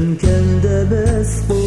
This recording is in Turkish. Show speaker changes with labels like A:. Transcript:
A: Sen kende bes bu